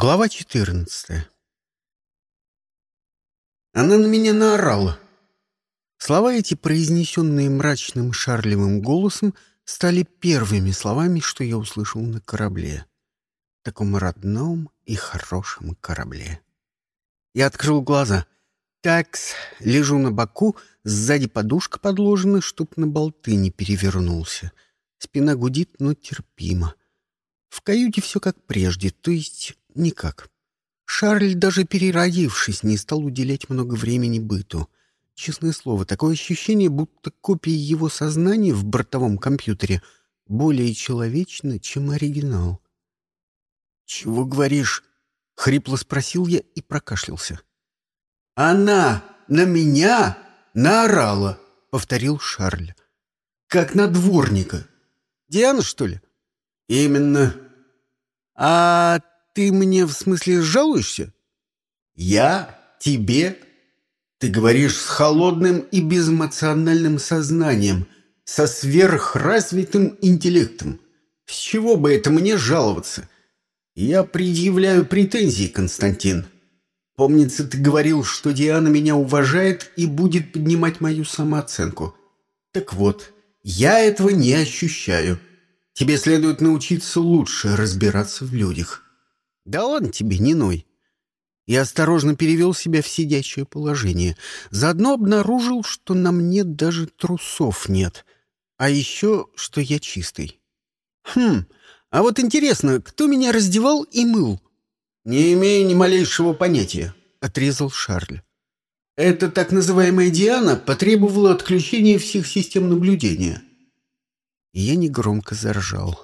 Глава 14 Она на меня наорала. Слова эти, произнесенные мрачным шарлевым голосом, стали первыми словами, что я услышал на корабле. Таком родном и хорошем корабле. Я открыл глаза. Такс, лежу на боку, сзади подушка подложена, чтоб на болты не перевернулся. Спина гудит, но терпимо. В каюте все как прежде, то есть никак. Шарль, даже переродившись, не стал уделять много времени быту. Честное слово, такое ощущение, будто копия его сознания в бортовом компьютере более человечна, чем оригинал. «Чего говоришь?» — хрипло спросил я и прокашлялся. «Она на меня наорала», — повторил Шарль. «Как на дворника». «Диана, что ли?» «Именно». «А ты мне в смысле жалуешься?» «Я? Тебе?» «Ты говоришь с холодным и безэмоциональным сознанием, со сверхразвитым интеллектом. С чего бы это мне жаловаться?» «Я предъявляю претензии, Константин. Помнится, ты говорил, что Диана меня уважает и будет поднимать мою самооценку. Так вот, я этого не ощущаю. Тебе следует научиться лучше разбираться в людях». «Да ладно тебе, не ной». Я осторожно перевел себя в сидячее положение. Заодно обнаружил, что на мне даже трусов нет. А еще, что я чистый. «Хм, а вот интересно, кто меня раздевал и мыл?» «Не имею ни малейшего понятия», — отрезал Шарль. «Это так называемая Диана потребовала отключения всех систем наблюдения». Я негромко заржал.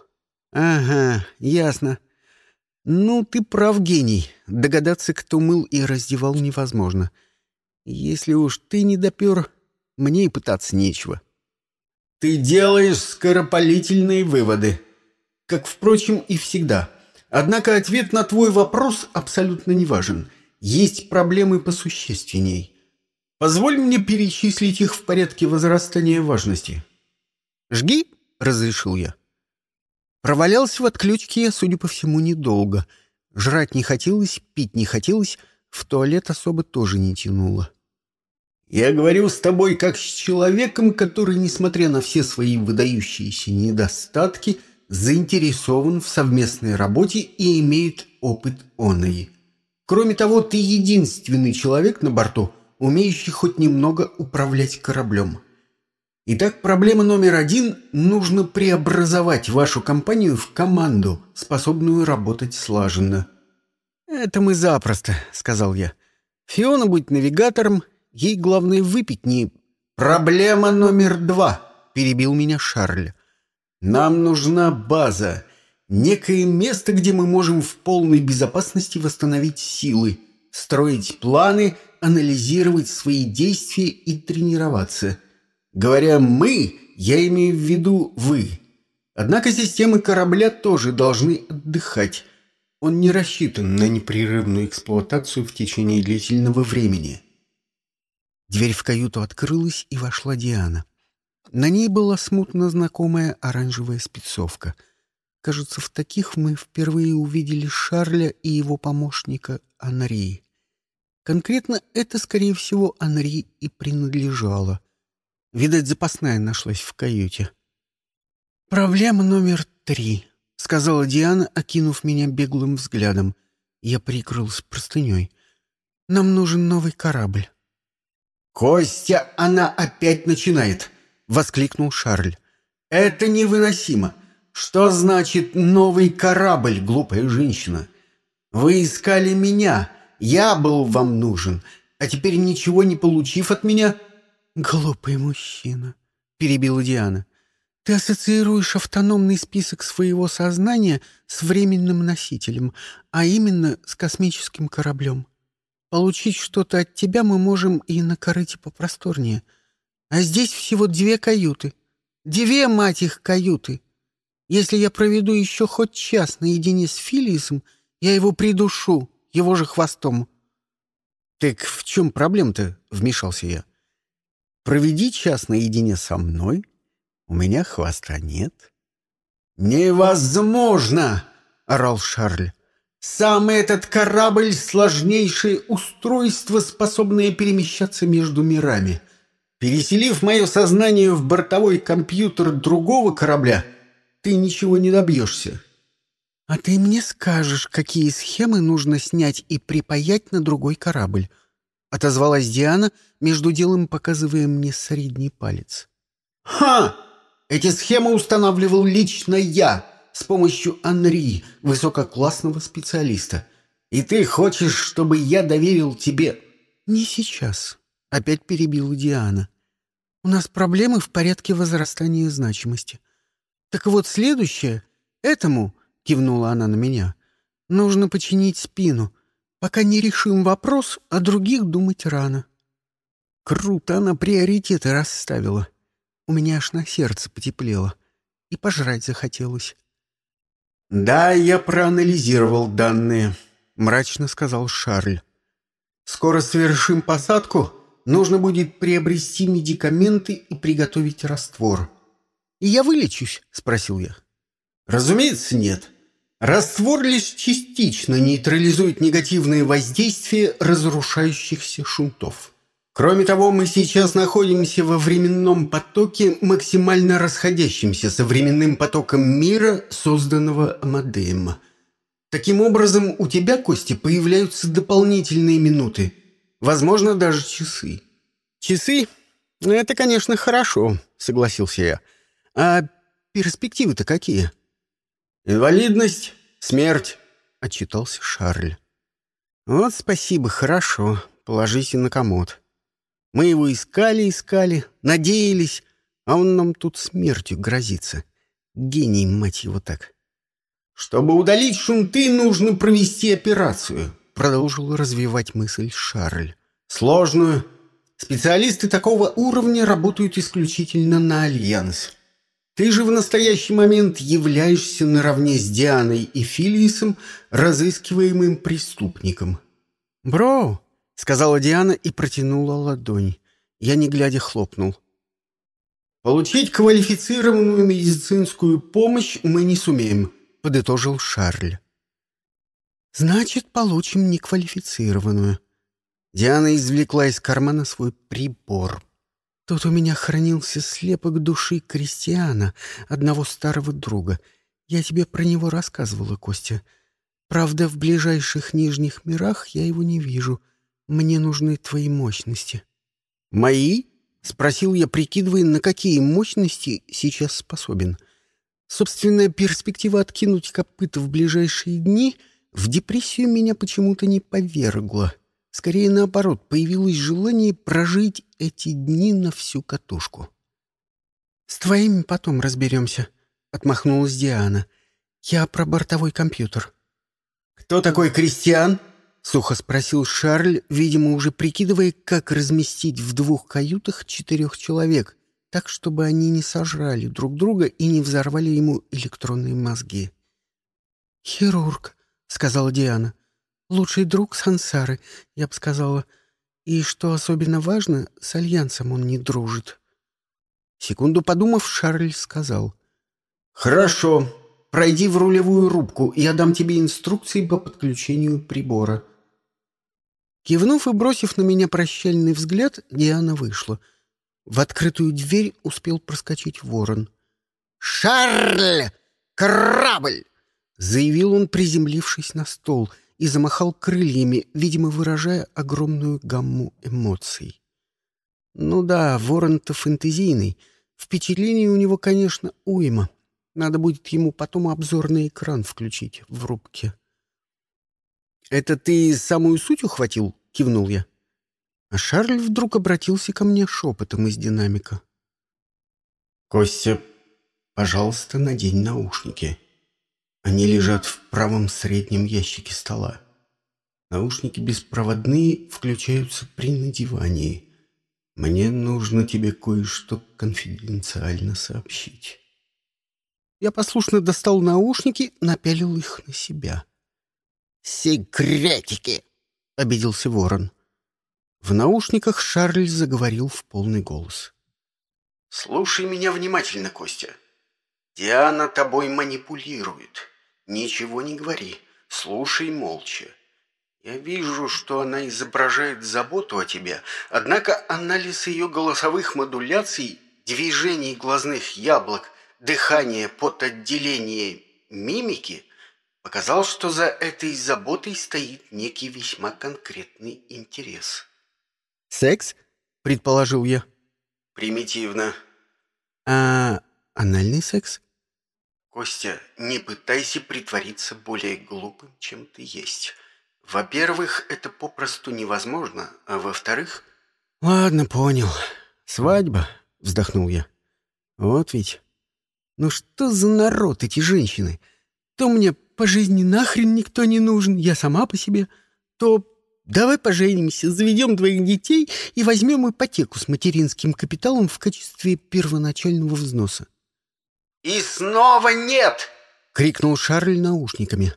«Ага, ясно. Ну, ты прав, гений. Догадаться, кто мыл и раздевал, невозможно. Если уж ты не допер, мне и пытаться нечего. Ты делаешь скоропалительные выводы. Как, впрочем, и всегда. Однако ответ на твой вопрос абсолютно не важен. Есть проблемы посущественней. Позволь мне перечислить их в порядке возрастания важности. «Жги», — разрешил я. Провалялся в отключке я, судя по всему, недолго. Жрать не хотелось, пить не хотелось, в туалет особо тоже не тянуло. «Я говорю с тобой как с человеком, который, несмотря на все свои выдающиеся недостатки, заинтересован в совместной работе и имеет опыт оной. Кроме того, ты единственный человек на борту, умеющий хоть немного управлять кораблем. Итак, проблема номер один – нужно преобразовать вашу компанию в команду, способную работать слаженно. «Это мы запросто», – сказал я. «Фиона будет навигатором, ей главное выпить не...» «Проблема номер два», – перебил меня Шарль. «Нам нужна база, некое место, где мы можем в полной безопасности восстановить силы, строить планы, анализировать свои действия и тренироваться». Говоря «мы», я имею в виду «вы». Однако системы корабля тоже должны отдыхать. Он не рассчитан на непрерывную эксплуатацию в течение длительного времени. Дверь в каюту открылась, и вошла Диана. На ней была смутно знакомая оранжевая спецовка. Кажется, в таких мы впервые увидели Шарля и его помощника Анри. Конкретно это, скорее всего, Анри и принадлежало. Видать, запасная нашлась в каюте. «Проблема номер три», — сказала Диана, окинув меня беглым взглядом. Я прикрылся простыней. «Нам нужен новый корабль». «Костя, она опять начинает!» — воскликнул Шарль. «Это невыносимо! Что значит новый корабль, глупая женщина? Вы искали меня, я был вам нужен, а теперь, ничего не получив от меня, «Глупый мужчина», — перебила Диана. «Ты ассоциируешь автономный список своего сознания с временным носителем, а именно с космическим кораблем. Получить что-то от тебя мы можем и на корыте попросторнее. А здесь всего две каюты. Две, мать их, каюты. Если я проведу еще хоть час наедине с Филисом, я его придушу, его же хвостом». «Так в чем проблема-то?» — вмешался я. Проведи час наедине со мной. У меня хвоста нет». «Невозможно!» — орал Шарль. Сам этот корабль — сложнейшее устройство, способное перемещаться между мирами. Переселив мое сознание в бортовой компьютер другого корабля, ты ничего не добьешься. — А ты мне скажешь, какие схемы нужно снять и припаять на другой корабль, — отозвалась Диана, между делом показывая мне средний палец. — Ха! Эти схемы устанавливал лично я с помощью Анри, высококлассного специалиста. И ты хочешь, чтобы я доверил тебе... — Не сейчас, — опять перебила Диана. — У нас проблемы в порядке возрастания значимости. Так вот, следующее — этому, — кивнула она на меня, — нужно починить спину. Пока не решим вопрос, о других думать рано. Круто она приоритеты расставила. У меня аж на сердце потеплело. И пожрать захотелось. «Да, я проанализировал данные», — мрачно сказал Шарль. «Скоро совершим посадку. Нужно будет приобрести медикаменты и приготовить раствор». «И я вылечусь?» — спросил я. «Разумеется, нет. Раствор лишь частично нейтрализует негативные воздействия разрушающихся шунтов». Кроме того, мы сейчас находимся во временном потоке, максимально расходящемся со временным потоком мира, созданного Амадеем. Таким образом, у тебя, Костя, появляются дополнительные минуты, возможно, даже часы. Часы? Это, конечно, хорошо, согласился я. А перспективы-то какие? Инвалидность, смерть, отчитался Шарль. Вот спасибо, хорошо, положите на комод. Мы его искали, искали, надеялись, а он нам тут смертью грозится. Гений, мать его, так. «Чтобы удалить шунты, нужно провести операцию», — продолжил развивать мысль Шарль. «Сложную. Специалисты такого уровня работают исключительно на Альянс. Ты же в настоящий момент являешься наравне с Дианой и Филиисом разыскиваемым преступником». «Бро, — сказала Диана и протянула ладонь. Я, не глядя, хлопнул. «Получить квалифицированную медицинскую помощь мы не сумеем», — подытожил Шарль. «Значит, получим неквалифицированную». Диана извлекла из кармана свой прибор. «Тут у меня хранился слепок души крестьяна, одного старого друга. Я тебе про него рассказывала, Костя. Правда, в ближайших нижних мирах я его не вижу». Мне нужны твои мощности». «Мои?» — спросил я, прикидывая, на какие мощности сейчас способен. Собственная перспектива откинуть копыта в ближайшие дни в депрессию меня почему-то не повергла. Скорее наоборот, появилось желание прожить эти дни на всю катушку. «С твоими потом разберемся», — отмахнулась Диана. «Я про бортовой компьютер». «Кто такой Кристиан?» — сухо спросил Шарль, видимо, уже прикидывая, как разместить в двух каютах четырех человек, так, чтобы они не сожрали друг друга и не взорвали ему электронные мозги. «Хирург», — сказала Диана. «Лучший друг Сансары, я бы сказала. И, что особенно важно, с Альянсом он не дружит». Секунду подумав, Шарль сказал. «Хорошо. Пройди в рулевую рубку, я дам тебе инструкции по подключению прибора». Кивнув и бросив на меня прощальный взгляд, Диана вышла. В открытую дверь успел проскочить ворон. «Шарль! Корабль!» — заявил он, приземлившись на стол, и замахал крыльями, видимо, выражая огромную гамму эмоций. «Ну да, ворон-то фэнтезийный. Впечатлений у него, конечно, уйма. Надо будет ему потом обзорный экран включить в рубке». «Это ты самую суть ухватил?» — кивнул я. А Шарль вдруг обратился ко мне шепотом из динамика. «Костя, пожалуйста, надень наушники. Они лежат в правом среднем ящике стола. Наушники беспроводные включаются при надевании. Мне нужно тебе кое-что конфиденциально сообщить». Я послушно достал наушники, напялил их на себя. «Секретики!» — обиделся ворон. В наушниках Шарль заговорил в полный голос. «Слушай меня внимательно, Костя. Диана тобой манипулирует. Ничего не говори. слушай молча. Я вижу, что она изображает заботу о тебе, однако анализ ее голосовых модуляций, движений глазных яблок, дыхания, потоотделения, мимики показал, что за этой заботой стоит некий весьма конкретный интерес. «Секс?» — предположил я. «Примитивно». «А анальный секс?» «Костя, не пытайся притвориться более глупым, чем ты есть. Во-первых, это попросту невозможно, а во-вторых...» «Ладно, понял. Свадьба?» — вздохнул я. «Вот ведь. Ну что за народ эти женщины? То мне по жизни нахрен никто не нужен, я сама по себе, то давай поженимся, заведем двоих детей и возьмем ипотеку с материнским капиталом в качестве первоначального взноса». «И снова нет!» — крикнул Шарль наушниками.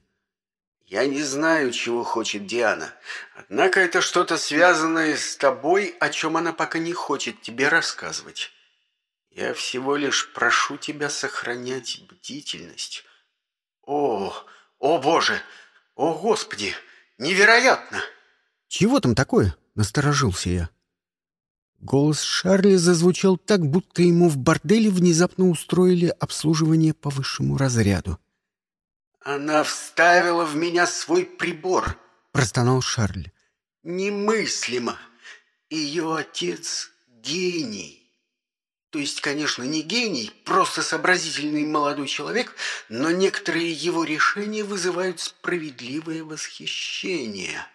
«Я не знаю, чего хочет Диана. Однако это что-то связанное с тобой, о чем она пока не хочет тебе рассказывать. Я всего лишь прошу тебя сохранять бдительность. О, о боже! О господи! Невероятно!» «Чего там такое?» — насторожился я. Голос Шарли зазвучал так, будто ему в борделе внезапно устроили обслуживание по высшему разряду. «Она вставила в меня свой прибор», — простонал Шарль. «Немыслимо! Ее отец — гений. То есть, конечно, не гений, просто сообразительный молодой человек, но некоторые его решения вызывают справедливое восхищение.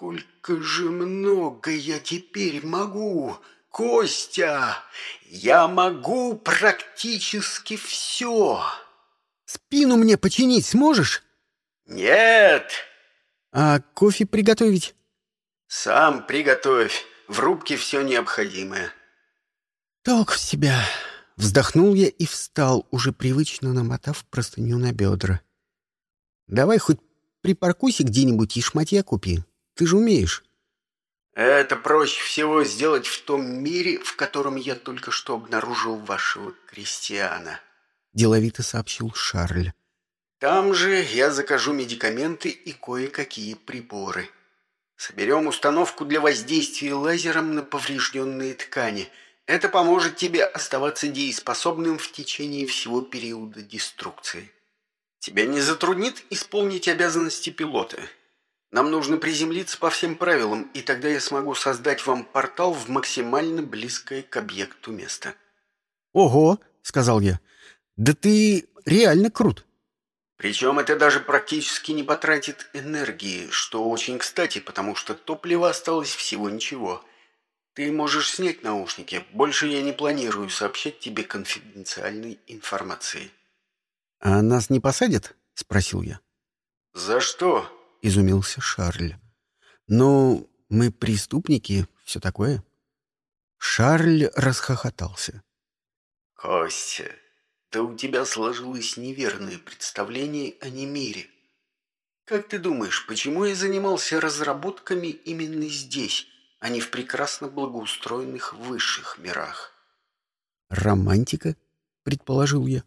Сколько же много я теперь могу!» Костя, я могу практически все. Спину мне починить сможешь? Нет. А кофе приготовить? Сам приготовь. В рубке все необходимое. Толк в себя. Вздохнул я и встал, уже привычно намотав простыню на бедра. Давай хоть припаркуйся где-нибудь и шматья купи. Ты же умеешь. Это проще всего сделать в том мире, в котором я только что обнаружил вашего крестьяна. — деловито сообщил Шарль. «Там же я закажу медикаменты и кое-какие приборы. Соберем установку для воздействия лазером на поврежденные ткани. Это поможет тебе оставаться дееспособным в течение всего периода деструкции. Тебя не затруднит исполнить обязанности пилота. Нам нужно приземлиться по всем правилам, и тогда я смогу создать вам портал в максимально близкое к объекту место». «Ого!» — сказал я. Да ты реально крут. Причем это даже практически не потратит энергии, что очень кстати, потому что топлива осталось всего ничего. Ты можешь снять наушники. Больше я не планирую сообщать тебе конфиденциальной информации. «А нас не посадят?» — спросил я. «За что?» — изумился Шарль. «Ну, мы преступники, все такое». Шарль расхохотался. «Костя, да у тебя сложилось неверное представление о немире. Как ты думаешь, почему я занимался разработками именно здесь, а не в прекрасно благоустроенных высших мирах? Романтика, предположил я.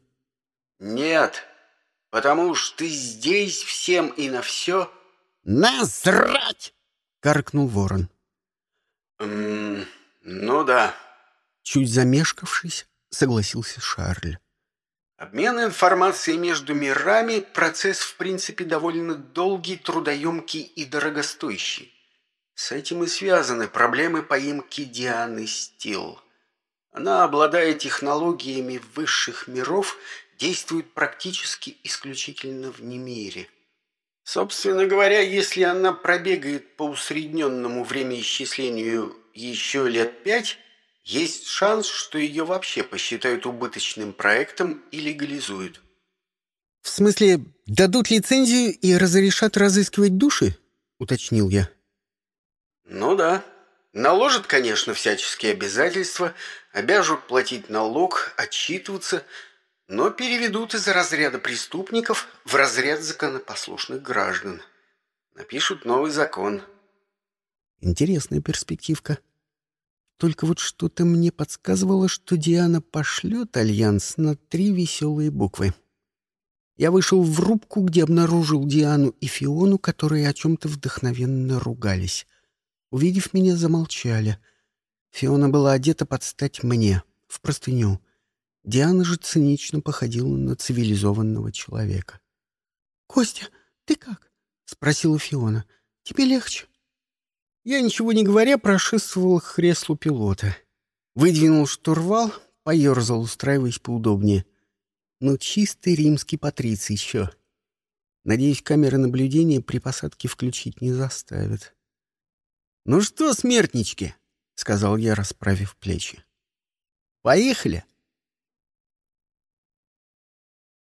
Нет, потому что здесь всем и на все... Насрать! Каркнул ворон. «М ну да. Чуть замешкавшись, согласился Шарль. Обмен информацией между мирами – процесс, в принципе, довольно долгий, трудоемкий и дорогостоящий. С этим и связаны проблемы поимки Дианы Стил. Она, обладая технологиями высших миров, действует практически исключительно в немире. Собственно говоря, если она пробегает по усредненному времяисчислению еще лет пять, есть шанс, что ее вообще посчитают убыточным проектом и легализуют. «В смысле, дадут лицензию и разрешат разыскивать души?» — уточнил я. «Ну да. Наложат, конечно, всяческие обязательства, обяжут платить налог, отчитываться, но переведут из разряда преступников в разряд законопослушных граждан. Напишут новый закон». «Интересная перспективка», только вот что-то мне подсказывало, что Диана пошлет альянс на три веселые буквы. Я вышел в рубку, где обнаружил Диану и Фиону, которые о чем-то вдохновенно ругались. Увидев меня, замолчали. Фиона была одета под стать мне, в простыню. Диана же цинично походила на цивилизованного человека. — Костя, ты как? — спросила Фиона. — Тебе легче? Я, ничего не говоря, прошествовал к креслу пилота. Выдвинул штурвал, поерзал, устраиваясь поудобнее. Ну, чистый римский патриций еще. Надеюсь, камеры наблюдения при посадке включить не заставят. «Ну что, смертнички?» — сказал я, расправив плечи. «Поехали!»